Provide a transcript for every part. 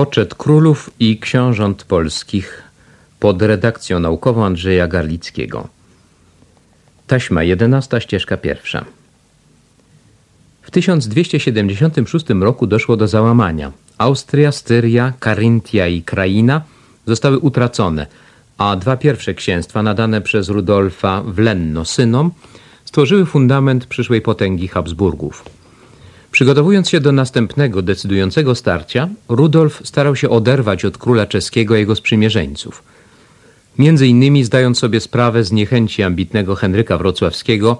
Poczet królów i książąt polskich pod redakcją naukową Andrzeja Garlickiego. Taśma 11, ścieżka pierwsza. W 1276 roku doszło do załamania. Austria, Styria, Karyntia i Kraina zostały utracone, a dwa pierwsze księstwa nadane przez Rudolfa w Lenno synom stworzyły fundament przyszłej potęgi Habsburgów. Przygotowując się do następnego, decydującego starcia, Rudolf starał się oderwać od króla czeskiego jego sprzymierzeńców. Między innymi zdając sobie sprawę z niechęci ambitnego Henryka Wrocławskiego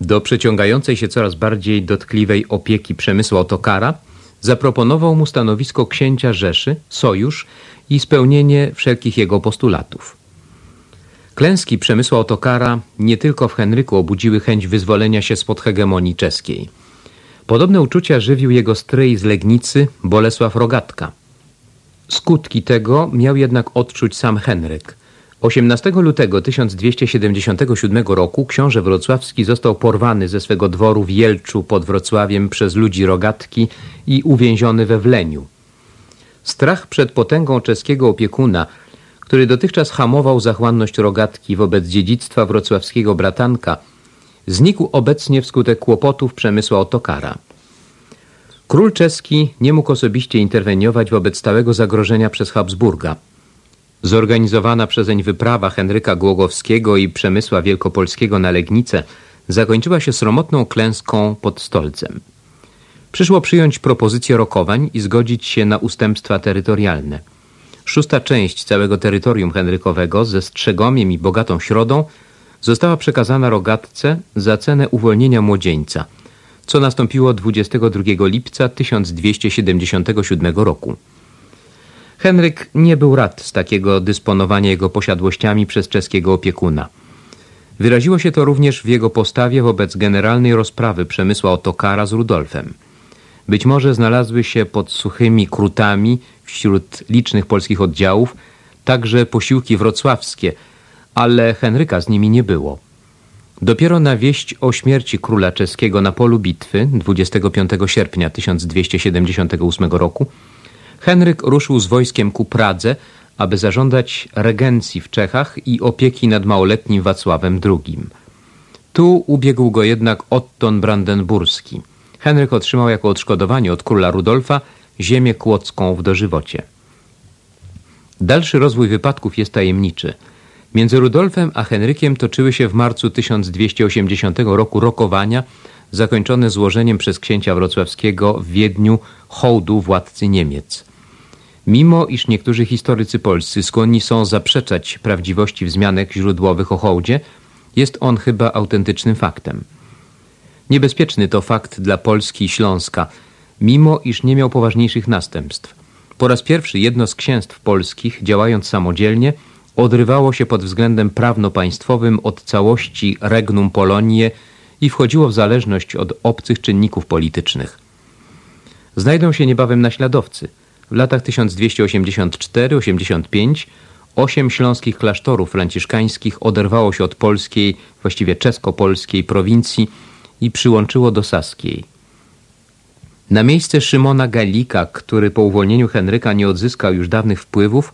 do przeciągającej się coraz bardziej dotkliwej opieki Przemysła Otokara, zaproponował mu stanowisko księcia Rzeszy, sojusz i spełnienie wszelkich jego postulatów. Klęski Przemysła Otokara nie tylko w Henryku obudziły chęć wyzwolenia się spod hegemonii czeskiej – Podobne uczucia żywił jego stryj z Legnicy, Bolesław Rogatka. Skutki tego miał jednak odczuć sam Henryk. 18 lutego 1277 roku książę wrocławski został porwany ze swego dworu w Jelczu pod Wrocławiem przez ludzi Rogatki i uwięziony we Wleniu. Strach przed potęgą czeskiego opiekuna, który dotychczas hamował zachłanność Rogatki wobec dziedzictwa wrocławskiego bratanka, znikł obecnie wskutek kłopotów przemysłu Otokara. Król czeski nie mógł osobiście interweniować wobec stałego zagrożenia przez Habsburga. Zorganizowana przezeń wyprawa Henryka Głogowskiego i Przemysła Wielkopolskiego na Legnicę zakończyła się sromotną klęską pod Stolcem. Przyszło przyjąć propozycję rokowań i zgodzić się na ustępstwa terytorialne. Szósta część całego terytorium Henrykowego ze Strzegomiem i bogatą środą została przekazana rogatce za cenę uwolnienia młodzieńca, co nastąpiło 22 lipca 1277 roku. Henryk nie był rad z takiego dysponowania jego posiadłościami przez czeskiego opiekuna. Wyraziło się to również w jego postawie wobec generalnej rozprawy Przemysła Otokara z Rudolfem. Być może znalazły się pod suchymi krutami wśród licznych polskich oddziałów także posiłki wrocławskie – ale Henryka z nimi nie było. Dopiero na wieść o śmierci króla czeskiego na polu bitwy 25 sierpnia 1278 roku Henryk ruszył z wojskiem ku Pradze, aby zażądać regencji w Czechach i opieki nad małoletnim Wacławem II. Tu ubiegł go jednak Otton Brandenburski. Henryk otrzymał jako odszkodowanie od króla Rudolfa ziemię kłodzką w dożywocie. Dalszy rozwój wypadków jest tajemniczy – Między Rudolfem a Henrykiem toczyły się w marcu 1280 roku rokowania zakończone złożeniem przez księcia wrocławskiego w Wiedniu hołdu władcy Niemiec. Mimo iż niektórzy historycy polscy skłonni są zaprzeczać prawdziwości wzmianek źródłowych o hołdzie, jest on chyba autentycznym faktem. Niebezpieczny to fakt dla Polski i Śląska, mimo iż nie miał poważniejszych następstw. Po raz pierwszy jedno z księstw polskich, działając samodzielnie, odrywało się pod względem prawno-państwowym od całości regnum Polonie i wchodziło w zależność od obcych czynników politycznych. Znajdą się niebawem naśladowcy. W latach 1284-85 osiem śląskich klasztorów franciszkańskich oderwało się od polskiej, właściwie czesko-polskiej prowincji i przyłączyło do saskiej. Na miejsce Szymona Galika, który po uwolnieniu Henryka nie odzyskał już dawnych wpływów,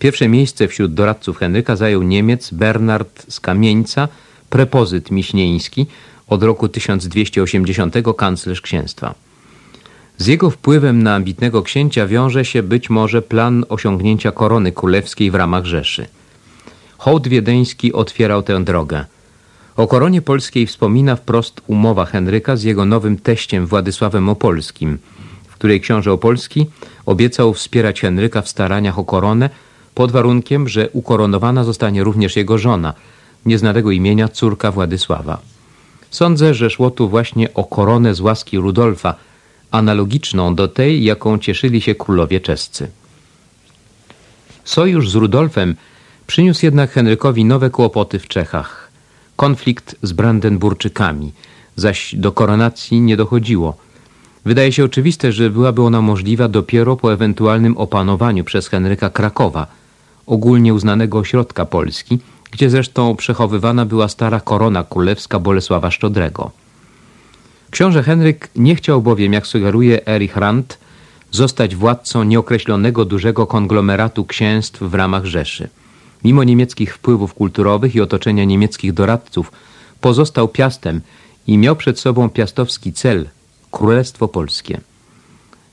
Pierwsze miejsce wśród doradców Henryka zajął Niemiec Bernard z Kamieńca, prepozyt miśnieński, od roku 1280 kanclerz księstwa. Z jego wpływem na ambitnego księcia wiąże się być może plan osiągnięcia korony królewskiej w ramach Rzeszy. Hołd wiedeński otwierał tę drogę. O koronie polskiej wspomina wprost umowa Henryka z jego nowym teściem Władysławem Opolskim, w której książę Opolski obiecał wspierać Henryka w staraniach o koronę pod warunkiem, że ukoronowana zostanie również jego żona, nieznanego imienia córka Władysława. Sądzę, że szło tu właśnie o koronę z łaski Rudolfa, analogiczną do tej, jaką cieszyli się królowie czescy. Sojusz z Rudolfem przyniósł jednak Henrykowi nowe kłopoty w Czechach. Konflikt z Brandenburczykami, zaś do koronacji nie dochodziło. Wydaje się oczywiste, że byłaby ona możliwa dopiero po ewentualnym opanowaniu przez Henryka Krakowa – ogólnie uznanego ośrodka Polski, gdzie zresztą przechowywana była stara korona królewska Bolesława Szczodrego. Książę Henryk nie chciał bowiem, jak sugeruje Erich Rand, zostać władcą nieokreślonego dużego konglomeratu księstw w ramach Rzeszy. Mimo niemieckich wpływów kulturowych i otoczenia niemieckich doradców, pozostał piastem i miał przed sobą piastowski cel – Królestwo Polskie.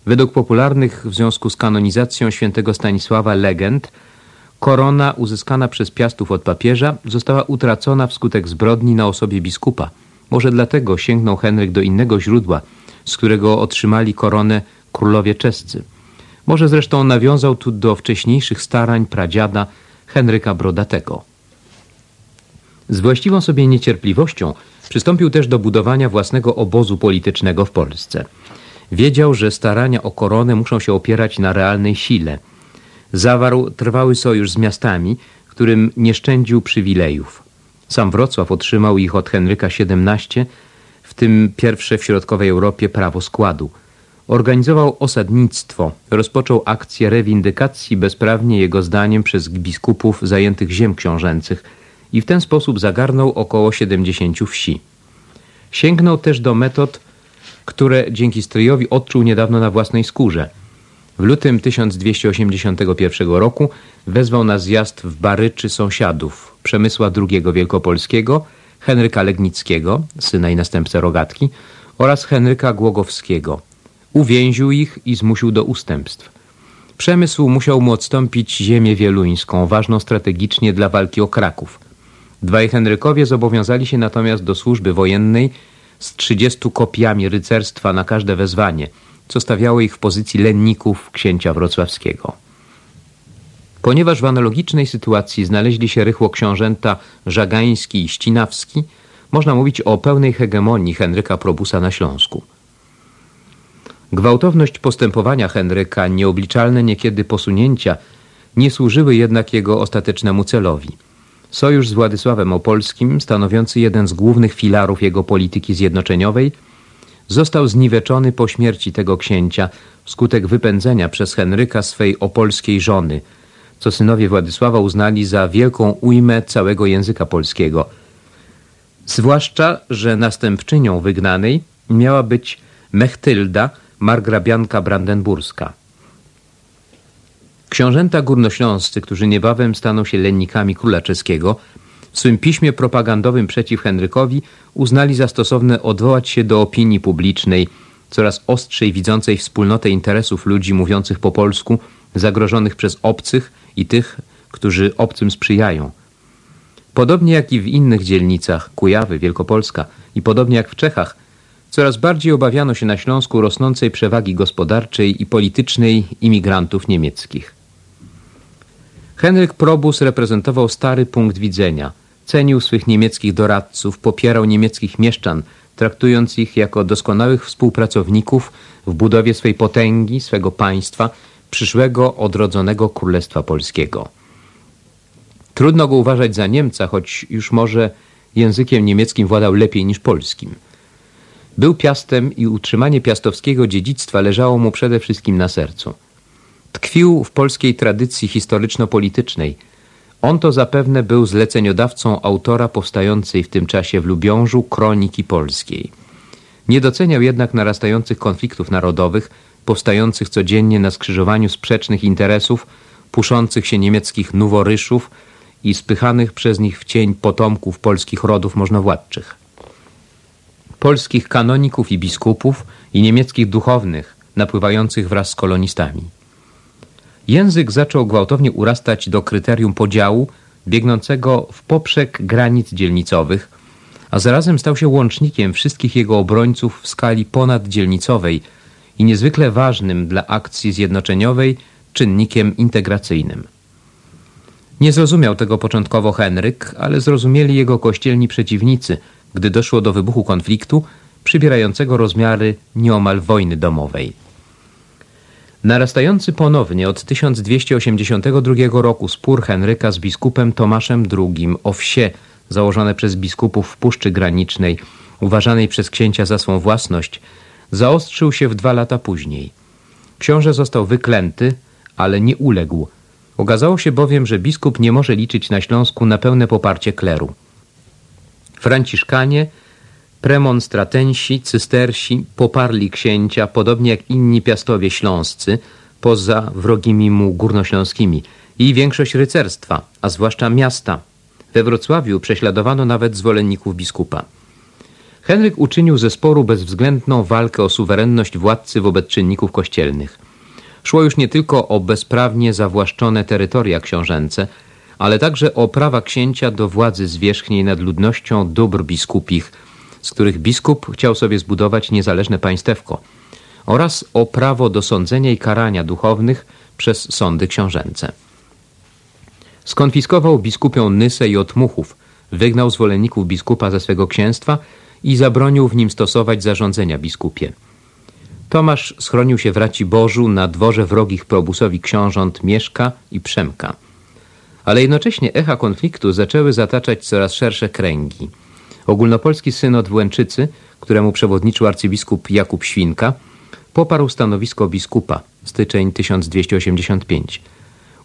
Według popularnych w związku z kanonizacją świętego Stanisława legend, korona uzyskana przez piastów od papieża została utracona wskutek zbrodni na osobie biskupa. Może dlatego sięgnął Henryk do innego źródła, z którego otrzymali koronę królowie czescy. Może zresztą nawiązał tu do wcześniejszych starań pradziada Henryka Brodatego. Z właściwą sobie niecierpliwością przystąpił też do budowania własnego obozu politycznego w Polsce. Wiedział, że starania o koronę muszą się opierać na realnej sile. Zawarł trwały sojusz z miastami, którym nie szczędził przywilejów. Sam Wrocław otrzymał ich od Henryka XVII, w tym pierwsze w środkowej Europie prawo składu. Organizował osadnictwo, rozpoczął akcję rewindykacji bezprawnie jego zdaniem przez biskupów zajętych ziem książęcych i w ten sposób zagarnął około 70 wsi. Sięgnął też do metod które dzięki stryjowi odczuł niedawno na własnej skórze. W lutym 1281 roku wezwał na zjazd w Baryczy sąsiadów Przemysła II Wielkopolskiego, Henryka Legnickiego, syna i następcę Rogatki, oraz Henryka Głogowskiego. Uwięził ich i zmusił do ustępstw. Przemysł musiał mu odstąpić ziemię wieluńską, ważną strategicznie dla walki o Kraków. Dwaj Henrykowie zobowiązali się natomiast do służby wojennej z trzydziestu kopiami rycerstwa na każde wezwanie, co stawiało ich w pozycji lenników księcia wrocławskiego. Ponieważ w analogicznej sytuacji znaleźli się rychło książęta Żagański i Ścinawski, można mówić o pełnej hegemonii Henryka Probusa na Śląsku. Gwałtowność postępowania Henryka, nieobliczalne niekiedy posunięcia, nie służyły jednak jego ostatecznemu celowi – Sojusz z Władysławem Opolskim, stanowiący jeden z głównych filarów jego polityki zjednoczeniowej, został zniweczony po śmierci tego księcia wskutek wypędzenia przez Henryka swej opolskiej żony, co synowie Władysława uznali za wielką ujmę całego języka polskiego. Zwłaszcza, że następczynią wygnanej miała być Mechtylda, margrabianka brandenburska. Książęta górnośląscy, którzy niebawem staną się lennikami króla czeskiego, w swym piśmie propagandowym przeciw Henrykowi uznali za stosowne odwołać się do opinii publicznej, coraz ostrzej widzącej wspólnotę interesów ludzi mówiących po polsku, zagrożonych przez obcych i tych, którzy obcym sprzyjają. Podobnie jak i w innych dzielnicach, Kujawy, Wielkopolska i podobnie jak w Czechach, coraz bardziej obawiano się na Śląsku rosnącej przewagi gospodarczej i politycznej imigrantów niemieckich. Henryk Probus reprezentował stary punkt widzenia. Cenił swych niemieckich doradców, popierał niemieckich mieszczan, traktując ich jako doskonałych współpracowników w budowie swej potęgi, swego państwa, przyszłego, odrodzonego Królestwa Polskiego. Trudno go uważać za Niemca, choć już może językiem niemieckim władał lepiej niż polskim. Był piastem i utrzymanie piastowskiego dziedzictwa leżało mu przede wszystkim na sercu. Tkwił w polskiej tradycji historyczno-politycznej. On to zapewne był zleceniodawcą autora powstającej w tym czasie w Lubiążu Kroniki Polskiej. Nie doceniał jednak narastających konfliktów narodowych, powstających codziennie na skrzyżowaniu sprzecznych interesów, puszących się niemieckich noworyszów i spychanych przez nich w cień potomków polskich rodów możnowładczych. Polskich kanoników i biskupów i niemieckich duchownych napływających wraz z kolonistami. Język zaczął gwałtownie urastać do kryterium podziału biegnącego w poprzek granic dzielnicowych, a zarazem stał się łącznikiem wszystkich jego obrońców w skali ponaddzielnicowej i niezwykle ważnym dla akcji zjednoczeniowej czynnikiem integracyjnym. Nie zrozumiał tego początkowo Henryk, ale zrozumieli jego kościelni przeciwnicy, gdy doszło do wybuchu konfliktu przybierającego rozmiary nieomal wojny domowej. Narastający ponownie od 1282 roku spór Henryka z biskupem Tomaszem II o wsie założone przez biskupów w Puszczy Granicznej, uważanej przez księcia za swą własność, zaostrzył się w dwa lata później. Książę został wyklęty, ale nie uległ. Okazało się bowiem, że biskup nie może liczyć na Śląsku na pełne poparcie kleru. Franciszkanie Premonstratensi, cystersi poparli księcia, podobnie jak inni piastowie śląscy, poza wrogimi mu górnośląskimi i większość rycerstwa, a zwłaszcza miasta. We Wrocławiu prześladowano nawet zwolenników biskupa. Henryk uczynił ze sporu bezwzględną walkę o suwerenność władcy wobec czynników kościelnych. Szło już nie tylko o bezprawnie zawłaszczone terytoria książęce, ale także o prawa księcia do władzy zwierzchniej nad ludnością dóbr biskupich, z których biskup chciał sobie zbudować niezależne państewko, oraz o prawo do sądzenia i karania duchownych przez sądy książęce. Skonfiskował biskupią Nysę i Otmuchów, wygnał zwolenników biskupa ze swego księstwa i zabronił w nim stosować zarządzenia biskupie. Tomasz schronił się w Bożu na dworze wrogich probusowi książąt Mieszka i Przemka. Ale jednocześnie echa konfliktu zaczęły zataczać coraz szersze kręgi. Ogólnopolski synod w Łęczycy, któremu przewodniczył arcybiskup Jakub Świnka, poparł stanowisko biskupa, styczeń 1285.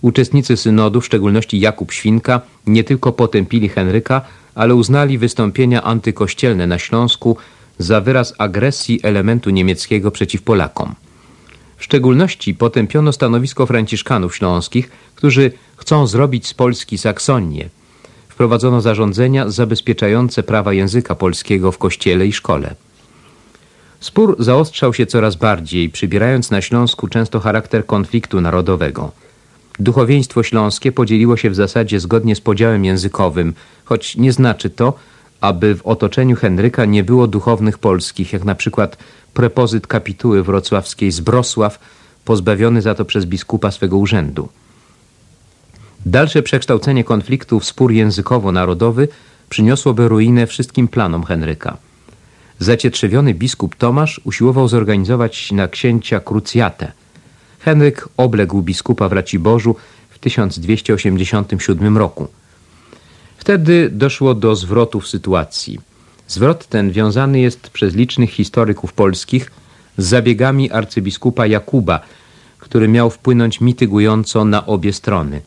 Uczestnicy synodu, w szczególności Jakub Świnka, nie tylko potępili Henryka, ale uznali wystąpienia antykościelne na Śląsku za wyraz agresji elementu niemieckiego przeciw Polakom. W szczególności potępiono stanowisko franciszkanów śląskich, którzy chcą zrobić z Polski Saksonię. Wprowadzono zarządzenia zabezpieczające prawa języka polskiego w kościele i szkole. Spór zaostrzał się coraz bardziej, przybierając na Śląsku często charakter konfliktu narodowego. Duchowieństwo śląskie podzieliło się w zasadzie zgodnie z podziałem językowym, choć nie znaczy to, aby w otoczeniu Henryka nie było duchownych polskich, jak na przykład prepozyt kapituły wrocławskiej Zbrosław, pozbawiony za to przez biskupa swego urzędu. Dalsze przekształcenie konfliktu w spór językowo-narodowy przyniosłoby ruinę wszystkim planom Henryka. Zacietrzewiony biskup Tomasz usiłował zorganizować na księcia krucjatę. Henryk obległ biskupa w Raciborzu w 1287 roku. Wtedy doszło do zwrotu w sytuacji. Zwrot ten wiązany jest przez licznych historyków polskich z zabiegami arcybiskupa Jakuba, który miał wpłynąć mitygująco na obie strony.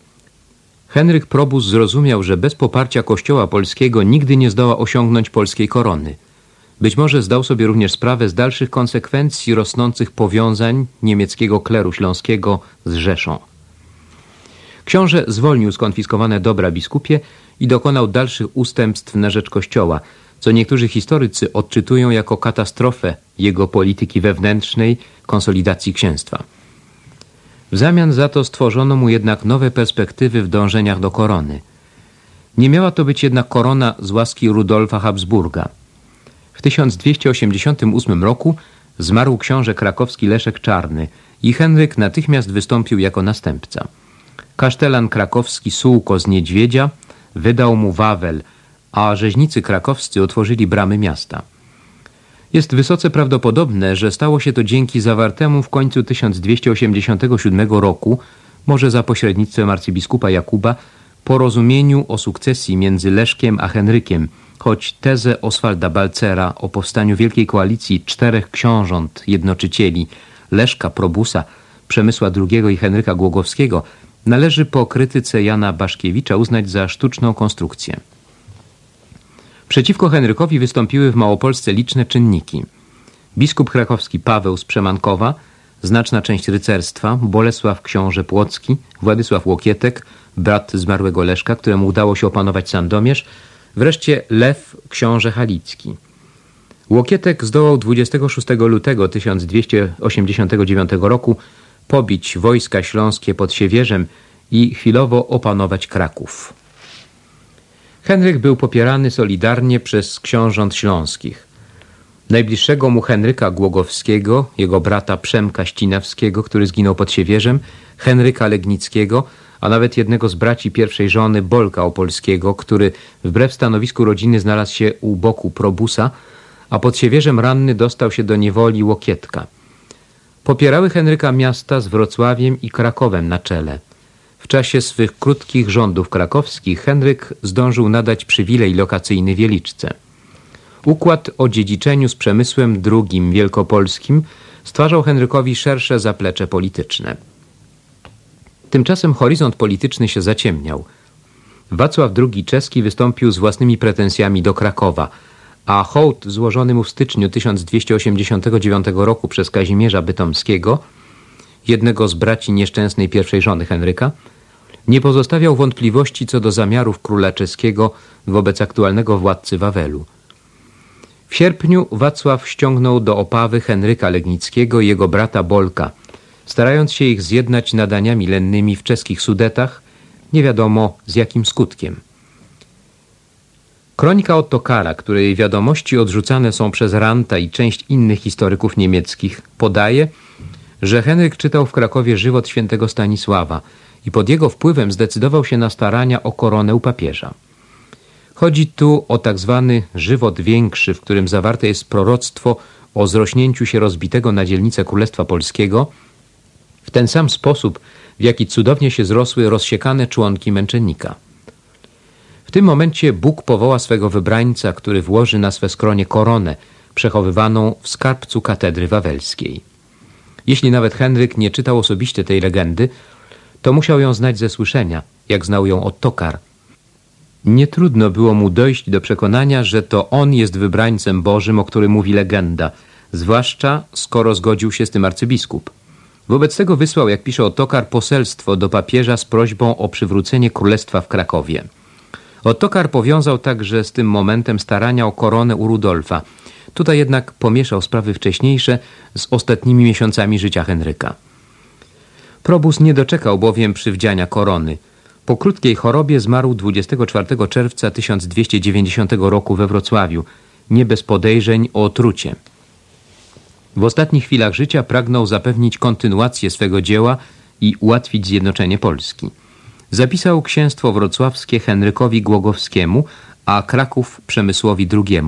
Henryk Probus zrozumiał, że bez poparcia kościoła polskiego nigdy nie zdoła osiągnąć polskiej korony. Być może zdał sobie również sprawę z dalszych konsekwencji rosnących powiązań niemieckiego kleru śląskiego z Rzeszą. Książę zwolnił skonfiskowane dobra biskupie i dokonał dalszych ustępstw na rzecz Kościoła, co niektórzy historycy odczytują jako katastrofę jego polityki wewnętrznej, konsolidacji księstwa. W zamian za to stworzono mu jednak nowe perspektywy w dążeniach do korony. Nie miała to być jednak korona z łaski Rudolfa Habsburga. W 1288 roku zmarł książę krakowski Leszek Czarny i Henryk natychmiast wystąpił jako następca. Kasztelan krakowski Sułko z Niedźwiedzia wydał mu Wawel, a rzeźnicy krakowscy otworzyli bramy miasta. Jest wysoce prawdopodobne, że stało się to dzięki zawartemu w końcu 1287 roku, może za pośrednictwem arcybiskupa Jakuba, porozumieniu o sukcesji między Leszkiem a Henrykiem, choć tezę Oswalda Balcera o powstaniu wielkiej koalicji czterech książąt jednoczycieli Leszka Probusa, Przemysła II i Henryka Głogowskiego należy po krytyce Jana Baszkiewicza uznać za sztuczną konstrukcję. Przeciwko Henrykowi wystąpiły w Małopolsce liczne czynniki. Biskup krakowski Paweł z Przemankowa, znaczna część rycerstwa, Bolesław książę Płocki, Władysław Łokietek, brat zmarłego Leszka, któremu udało się opanować Sandomierz, wreszcie Lew książę Halicki. Łokietek zdołał 26 lutego 1289 roku pobić wojska śląskie pod Siewierzem i chwilowo opanować Kraków. Henryk był popierany solidarnie przez książąt śląskich. Najbliższego mu Henryka Głogowskiego, jego brata Przemka Ścinawskiego, który zginął pod Siewierzem, Henryka Legnickiego, a nawet jednego z braci pierwszej żony Bolka Opolskiego, który wbrew stanowisku rodziny znalazł się u boku Probusa, a pod Siewierzem ranny dostał się do niewoli Łokietka. Popierały Henryka miasta z Wrocławiem i Krakowem na czele. W czasie swych krótkich rządów krakowskich Henryk zdążył nadać przywilej lokacyjny Wieliczce. Układ o dziedziczeniu z przemysłem II wielkopolskim stwarzał Henrykowi szersze zaplecze polityczne. Tymczasem horyzont polityczny się zaciemniał. Wacław II czeski wystąpił z własnymi pretensjami do Krakowa, a hołd złożony mu w styczniu 1289 roku przez Kazimierza Bytomskiego, jednego z braci nieszczęsnej pierwszej żony Henryka, nie pozostawiał wątpliwości co do zamiarów króla czeskiego wobec aktualnego władcy Wawelu. W sierpniu Wacław ściągnął do Opawy Henryka Legnickiego i jego brata Bolka, starając się ich zjednać nadaniami lennymi w czeskich Sudetach, nie wiadomo z jakim skutkiem. Kronika Ottokara, której wiadomości odrzucane są przez Ranta i część innych historyków niemieckich, podaje, że Henryk czytał w Krakowie żywot świętego Stanisława i pod jego wpływem zdecydował się na starania o koronę u papieża. Chodzi tu o tak zwany żywot większy, w którym zawarte jest proroctwo o zrośnięciu się rozbitego na dzielnicę Królestwa Polskiego w ten sam sposób, w jaki cudownie się zrosły rozsiekane członki męczennika. W tym momencie Bóg powoła swego wybrańca, który włoży na swe skronie koronę, przechowywaną w skarbcu katedry wawelskiej. Jeśli nawet Henryk nie czytał osobiście tej legendy, to musiał ją znać ze słyszenia, jak znał ją od Tokar. Nie trudno było mu dojść do przekonania, że to on jest wybrańcem Bożym, o którym mówi legenda, zwłaszcza skoro zgodził się z tym arcybiskup. Wobec tego wysłał, jak pisze Otokar, poselstwo do papieża z prośbą o przywrócenie królestwa w Krakowie. Otokar powiązał także z tym momentem starania o koronę u Rudolfa. Tutaj jednak pomieszał sprawy wcześniejsze z ostatnimi miesiącami życia Henryka. Probus nie doczekał bowiem przywdziania korony. Po krótkiej chorobie zmarł 24 czerwca 1290 roku we Wrocławiu, nie bez podejrzeń o otrucie. W ostatnich chwilach życia pragnął zapewnić kontynuację swego dzieła i ułatwić zjednoczenie Polski. Zapisał księstwo wrocławskie Henrykowi Głogowskiemu, a Kraków Przemysłowi II.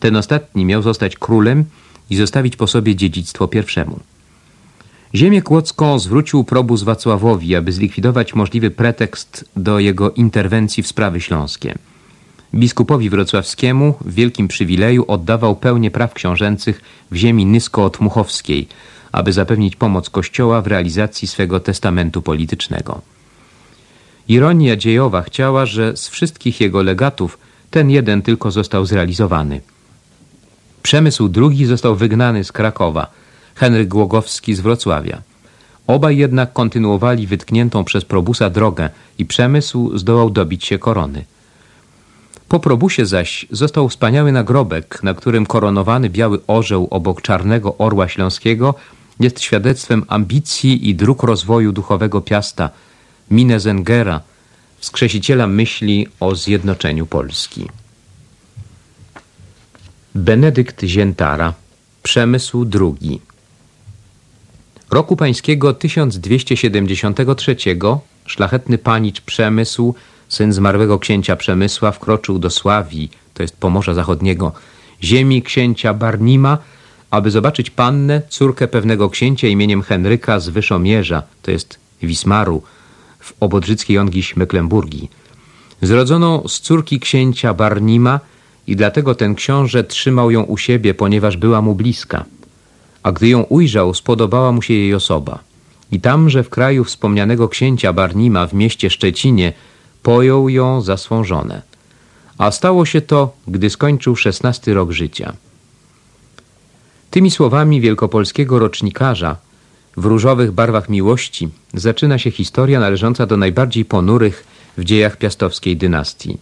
Ten ostatni miał zostać królem i zostawić po sobie dziedzictwo pierwszemu. Ziemię kłodzką zwrócił probus Wacławowi, aby zlikwidować możliwy pretekst do jego interwencji w sprawy śląskie. Biskupowi wrocławskiemu w wielkim przywileju oddawał pełnię praw książęcych w ziemi nysko-otmuchowskiej, aby zapewnić pomoc Kościoła w realizacji swego testamentu politycznego. Ironia dziejowa chciała, że z wszystkich jego legatów ten jeden tylko został zrealizowany. Przemysł drugi został wygnany z Krakowa, Henryk Głogowski z Wrocławia. Obaj jednak kontynuowali wytkniętą przez Probusa drogę i przemysł zdołał dobić się korony. Po probusie zaś został wspaniały nagrobek, na którym koronowany biały orzeł obok czarnego orła śląskiego jest świadectwem ambicji i dróg rozwoju duchowego Piasta, Minezengera, wskrzesiciela myśli o zjednoczeniu Polski. Benedykt Ziętara, Przemysł II Roku pańskiego 1273 szlachetny panicz Przemysł syn zmarłego księcia Przemysła, wkroczył do Sławii, to jest Pomorza Zachodniego, ziemi księcia Barnima, aby zobaczyć pannę, córkę pewnego księcia imieniem Henryka z Wyszomierza, to jest Wismaru, w obodrzyckiej Ongiś Mecklenburgii. Zrodzoną z córki księcia Barnima i dlatego ten książę trzymał ją u siebie, ponieważ była mu bliska. A gdy ją ujrzał, spodobała mu się jej osoba. I tamże w kraju wspomnianego księcia Barnima w mieście Szczecinie pojął ją za swą żonę. A stało się to, gdy skończył szesnasty rok życia. Tymi słowami wielkopolskiego rocznikarza w różowych barwach miłości zaczyna się historia należąca do najbardziej ponurych w dziejach piastowskiej dynastii.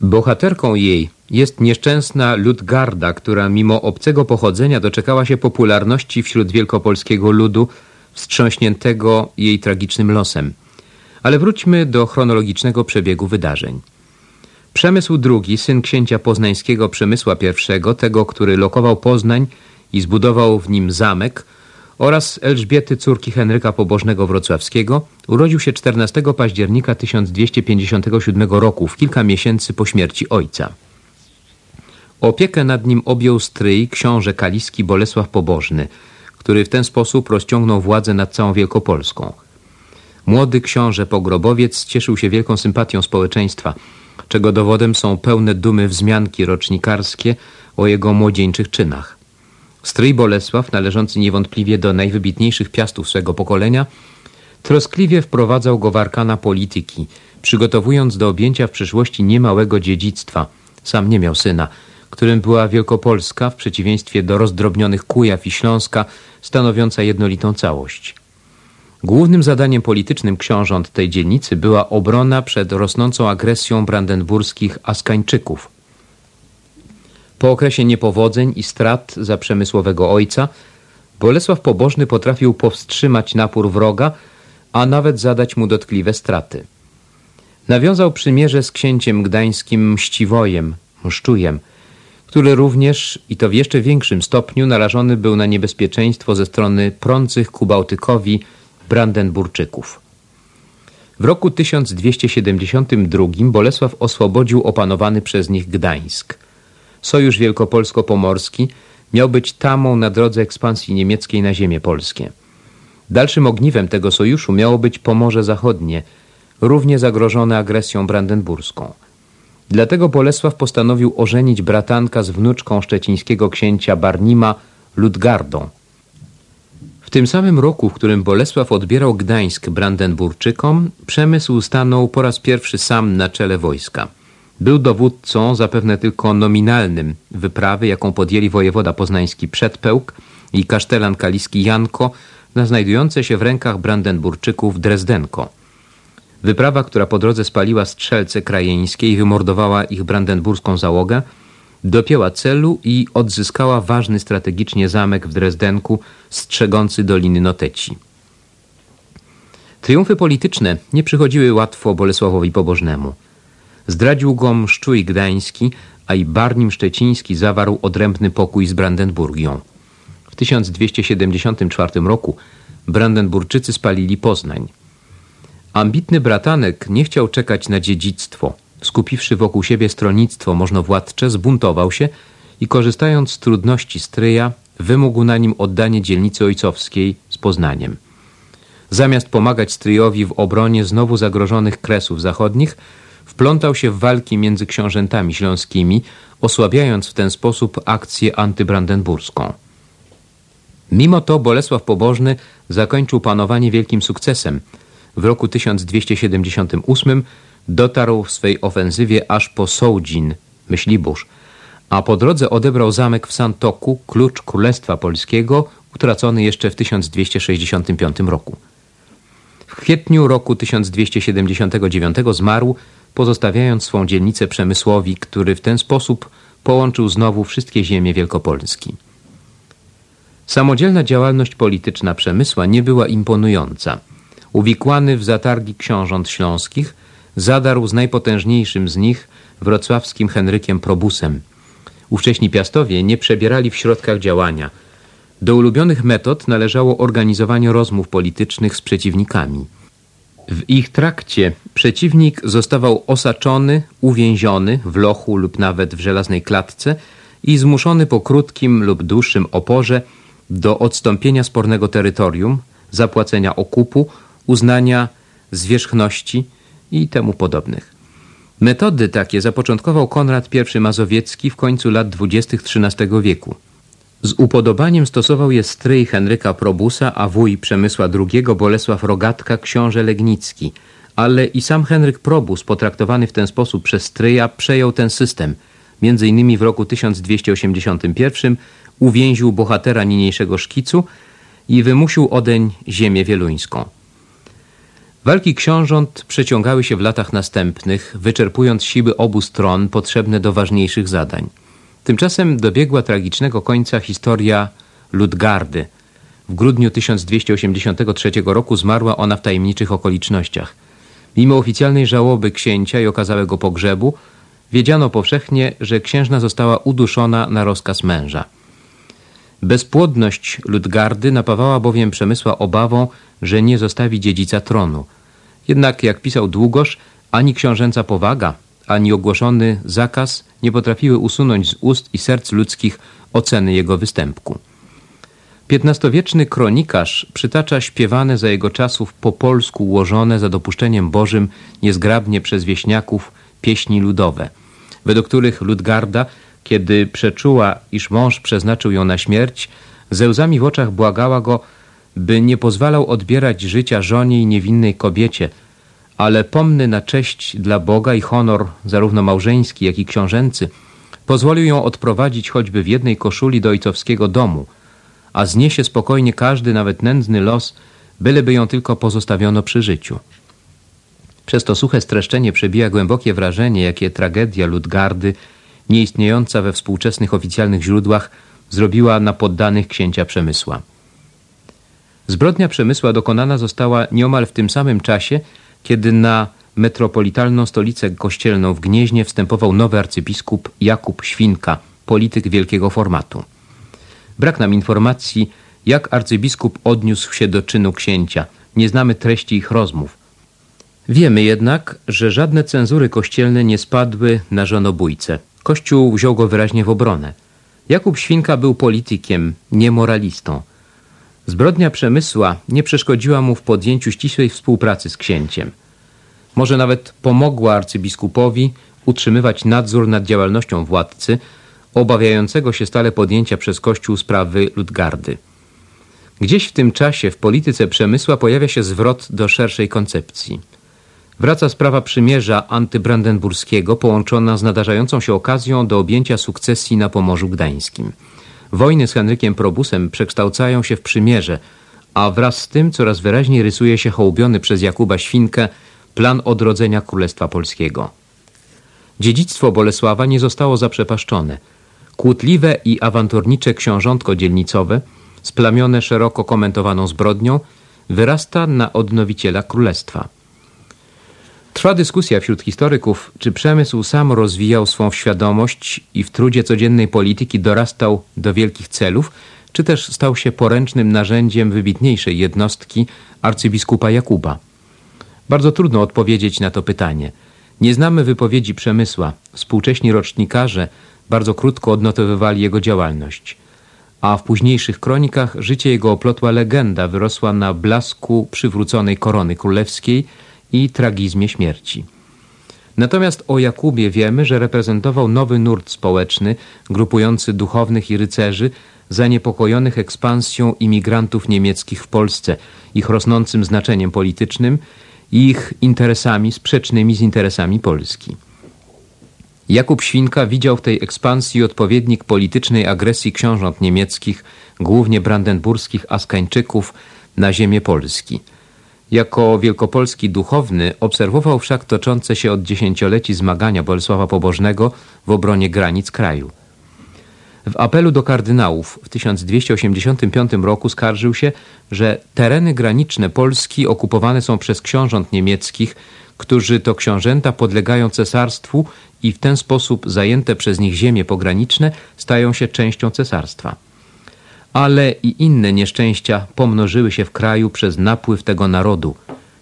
Bohaterką jej jest nieszczęsna Ludgarda, która mimo obcego pochodzenia doczekała się popularności wśród wielkopolskiego ludu wstrząśniętego jej tragicznym losem – ale wróćmy do chronologicznego przebiegu wydarzeń. Przemysł II, syn księcia poznańskiego Przemysła I, tego, który lokował Poznań i zbudował w nim zamek, oraz Elżbiety, córki Henryka Pobożnego Wrocławskiego, urodził się 14 października 1257 roku, w kilka miesięcy po śmierci ojca. Opiekę nad nim objął stryj książę kaliski Bolesław Pobożny, który w ten sposób rozciągnął władzę nad całą Wielkopolską – Młody książę Pogrobowiec cieszył się wielką sympatią społeczeństwa, czego dowodem są pełne dumy wzmianki rocznikarskie o jego młodzieńczych czynach. Stryj Bolesław, należący niewątpliwie do najwybitniejszych piastów swego pokolenia, troskliwie wprowadzał go w arkana polityki, przygotowując do objęcia w przyszłości niemałego dziedzictwa. Sam nie miał syna, którym była Wielkopolska w przeciwieństwie do rozdrobnionych Kujaw i Śląska, stanowiąca jednolitą całość. Głównym zadaniem politycznym książąt tej dzielnicy była obrona przed rosnącą agresją brandenburskich Askańczyków. Po okresie niepowodzeń i strat za przemysłowego ojca, Bolesław Pobożny potrafił powstrzymać napór wroga, a nawet zadać mu dotkliwe straty. Nawiązał przymierze z księciem gdańskim Mściwojem, Mszczujem, który również, i to w jeszcze większym stopniu, narażony był na niebezpieczeństwo ze strony prących ku Bałtykowi Brandenburczyków. W roku 1272 Bolesław oswobodził opanowany przez nich Gdańsk. Sojusz Wielkopolsko-Pomorski miał być tamą na drodze ekspansji niemieckiej na ziemię polskie. Dalszym ogniwem tego sojuszu miało być Pomorze Zachodnie, równie zagrożone agresją brandenburską. Dlatego Bolesław postanowił ożenić bratanka z wnuczką szczecińskiego księcia Barnima Ludgardą. W tym samym roku, w którym Bolesław odbierał Gdańsk Brandenburczykom, Przemysł stanął po raz pierwszy sam na czele wojska. Był dowódcą, zapewne tylko nominalnym, wyprawy, jaką podjęli wojewoda poznański Przedpełk i kasztelan kaliski Janko na znajdujące się w rękach Brandenburczyków Drezdenko. Wyprawa, która po drodze spaliła strzelce krajeńskie i wymordowała ich brandenburską załogę, dopięła celu i odzyskała ważny strategicznie zamek w Drezdenku strzegący Doliny Noteci. Triumfy polityczne nie przychodziły łatwo Bolesławowi Pobożnemu. Zdradził go Mszczuj Gdański, a i Barnim Szczeciński zawarł odrębny pokój z Brandenburgią. W 1274 roku Brandenburczycy spalili Poznań. Ambitny bratanek nie chciał czekać na dziedzictwo. Skupiwszy wokół siebie stronnictwo możnowładcze, zbuntował się i korzystając z trudności stryja, wymógł na nim oddanie dzielnicy ojcowskiej z Poznaniem. Zamiast pomagać stryjowi w obronie znowu zagrożonych kresów zachodnich, wplątał się w walki między książętami śląskimi, osłabiając w ten sposób akcję antybrandenburską. Mimo to Bolesław Pobożny zakończył panowanie wielkim sukcesem. W roku 1278 dotarł w swej ofensywie aż po Sołdzin, Myślibórz, a po drodze odebrał zamek w Santoku, klucz Królestwa Polskiego, utracony jeszcze w 1265 roku. W kwietniu roku 1279 zmarł, pozostawiając swą dzielnicę Przemysłowi, który w ten sposób połączył znowu wszystkie ziemie Wielkopolski. Samodzielna działalność polityczna Przemysła nie była imponująca. Uwikłany w zatargi książąt śląskich, zadarł z najpotężniejszym z nich, wrocławskim Henrykiem Probusem. Ówcześni piastowie nie przebierali w środkach działania. Do ulubionych metod należało organizowanie rozmów politycznych z przeciwnikami. W ich trakcie przeciwnik zostawał osaczony, uwięziony w lochu lub nawet w żelaznej klatce i zmuszony po krótkim lub dłuższym oporze do odstąpienia spornego terytorium, zapłacenia okupu, uznania zwierzchności i temu podobnych. Metody takie zapoczątkował Konrad I Mazowiecki w końcu lat dwudziestych XIII wieku. Z upodobaniem stosował je stryj Henryka Probusa, a wuj Przemysła II Bolesław Rogatka, książę Legnicki. Ale i sam Henryk Probus, potraktowany w ten sposób przez stryja, przejął ten system. Między innymi w roku 1281 uwięził bohatera niniejszego szkicu i wymusił odeń ziemię wieluńską. Walki książąt przeciągały się w latach następnych, wyczerpując siły obu stron potrzebne do ważniejszych zadań. Tymczasem dobiegła tragicznego końca historia Ludgardy. W grudniu 1283 roku zmarła ona w tajemniczych okolicznościach. Mimo oficjalnej żałoby księcia i okazałego pogrzebu, wiedziano powszechnie, że księżna została uduszona na rozkaz męża. Bezpłodność Ludgardy napawała bowiem Przemysła obawą, że nie zostawi dziedzica tronu. Jednak, jak pisał Długosz, ani książęca powaga, ani ogłoszony zakaz nie potrafiły usunąć z ust i serc ludzkich oceny jego występku. Piętnastowieczny kronikarz przytacza śpiewane za jego czasów po polsku ułożone za dopuszczeniem Bożym niezgrabnie przez wieśniaków pieśni ludowe, według których Ludgarda, kiedy przeczuła, iż mąż przeznaczył ją na śmierć, ze łzami w oczach błagała go, by nie pozwalał odbierać życia żonie i niewinnej kobiecie, ale pomny na cześć dla Boga i honor zarówno małżeński, jak i książęcy, pozwolił ją odprowadzić choćby w jednej koszuli do ojcowskiego domu, a zniesie spokojnie każdy, nawet nędzny los, byleby ją tylko pozostawiono przy życiu. Przez to suche streszczenie przebija głębokie wrażenie, jakie tragedia Ludgardy, nieistniejąca we współczesnych oficjalnych źródłach, zrobiła na poddanych księcia Przemysła. Zbrodnia Przemysła dokonana została nieomal w tym samym czasie, kiedy na metropolitalną stolicę kościelną w Gnieźnie wstępował nowy arcybiskup Jakub Świnka, polityk wielkiego formatu. Brak nam informacji, jak arcybiskup odniósł się do czynu księcia. Nie znamy treści ich rozmów. Wiemy jednak, że żadne cenzury kościelne nie spadły na żonobójcę. Kościół wziął go wyraźnie w obronę. Jakub Świnka był politykiem, nie moralistą. Zbrodnia przemysła nie przeszkodziła mu w podjęciu ścisłej współpracy z księciem. Może nawet pomogła arcybiskupowi utrzymywać nadzór nad działalnością władcy, obawiającego się stale podjęcia przez Kościół sprawy Ludgardy. Gdzieś w tym czasie w polityce przemysła pojawia się zwrot do szerszej koncepcji. Wraca sprawa przymierza antybrandenburskiego połączona z nadarzającą się okazją do objęcia sukcesji na Pomorzu Gdańskim. Wojny z Henrykiem Probusem przekształcają się w przymierze, a wraz z tym coraz wyraźniej rysuje się hołubiony przez Jakuba Świnkę plan odrodzenia Królestwa Polskiego. Dziedzictwo Bolesława nie zostało zaprzepaszczone. Kłótliwe i awanturnicze książątko dzielnicowe, splamione szeroko komentowaną zbrodnią, wyrasta na odnowiciela królestwa. Trwa dyskusja wśród historyków, czy przemysł sam rozwijał swą świadomość i w trudzie codziennej polityki dorastał do wielkich celów, czy też stał się poręcznym narzędziem wybitniejszej jednostki arcybiskupa Jakuba. Bardzo trudno odpowiedzieć na to pytanie. Nie znamy wypowiedzi przemysła. Współcześni rocznikarze bardzo krótko odnotowywali jego działalność. A w późniejszych kronikach życie jego oplotła legenda wyrosła na blasku przywróconej korony królewskiej i tragizmie śmierci. Natomiast o Jakubie wiemy, że reprezentował nowy nurt społeczny, grupujący duchownych i rycerzy, zaniepokojonych ekspansją imigrantów niemieckich w Polsce, ich rosnącym znaczeniem politycznym i ich interesami sprzecznymi z interesami Polski. Jakub Świnka widział w tej ekspansji odpowiednik politycznej agresji książąt niemieckich, głównie brandenburskich Askańczyków, na ziemię Polski. Jako wielkopolski duchowny obserwował wszak toczące się od dziesięcioleci zmagania Bolesława Pobożnego w obronie granic kraju. W apelu do kardynałów w 1285 roku skarżył się, że tereny graniczne Polski okupowane są przez książąt niemieckich, którzy to książęta podlegają cesarstwu i w ten sposób zajęte przez nich ziemie pograniczne stają się częścią cesarstwa. Ale i inne nieszczęścia pomnożyły się w kraju przez napływ tego narodu.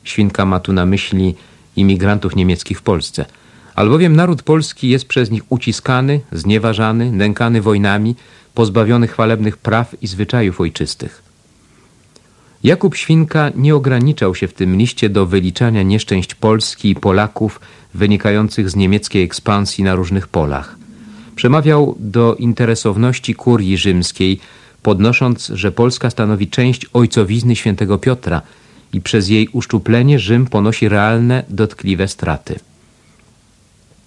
Świnka ma tu na myśli imigrantów niemieckich w Polsce – albowiem naród polski jest przez nich uciskany, znieważany, nękany wojnami, pozbawiony chwalebnych praw i zwyczajów ojczystych. Jakub Świnka nie ograniczał się w tym liście do wyliczania nieszczęść Polski i Polaków wynikających z niemieckiej ekspansji na różnych polach. Przemawiał do interesowności kurii rzymskiej, podnosząc, że Polska stanowi część ojcowizny świętego Piotra i przez jej uszczuplenie Rzym ponosi realne, dotkliwe straty.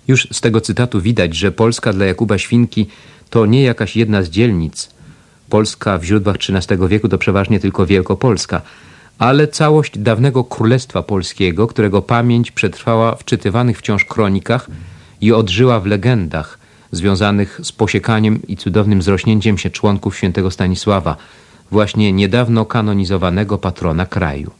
Już z tego cytatu widać, że Polska dla Jakuba Świnki to nie jakaś jedna z dzielnic. Polska w źródłach XIII wieku to przeważnie tylko Wielkopolska, ale całość dawnego Królestwa Polskiego, którego pamięć przetrwała w czytywanych wciąż kronikach i odżyła w legendach związanych z posiekaniem i cudownym zrośnięciem się członków świętego Stanisława, właśnie niedawno kanonizowanego patrona kraju.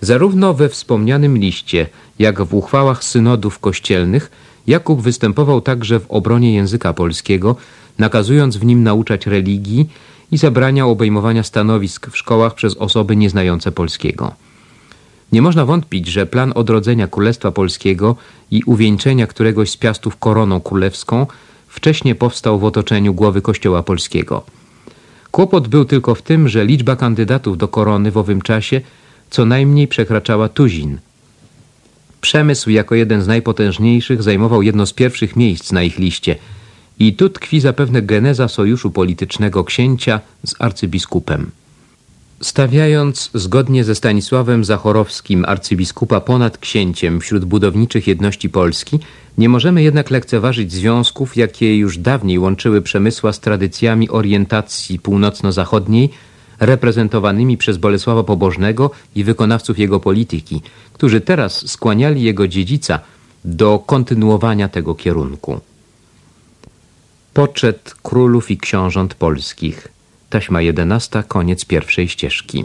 Zarówno we wspomnianym liście, jak w uchwałach synodów kościelnych Jakub występował także w obronie języka polskiego, nakazując w nim nauczać religii i zabraniał obejmowania stanowisk w szkołach przez osoby nieznające polskiego. Nie można wątpić, że plan odrodzenia Królestwa Polskiego i uwieńczenia któregoś z piastów koroną królewską wcześniej powstał w otoczeniu głowy Kościoła Polskiego. Kłopot był tylko w tym, że liczba kandydatów do korony w owym czasie co najmniej przekraczała tuzin. Przemysł jako jeden z najpotężniejszych zajmował jedno z pierwszych miejsc na ich liście i tu tkwi zapewne geneza sojuszu politycznego księcia z arcybiskupem. Stawiając zgodnie ze Stanisławem Zachorowskim arcybiskupa ponad księciem wśród budowniczych jedności Polski, Nie możemy jednak lekceważyć związków, jakie już dawniej łączyły Przemysła z tradycjami orientacji północno-zachodniej, reprezentowanymi przez Bolesława Pobożnego i wykonawców jego polityki, którzy teraz skłaniali jego dziedzica do kontynuowania tego kierunku. Poczet królów i książąt polskich. Taśma jedenasta, koniec pierwszej ścieżki.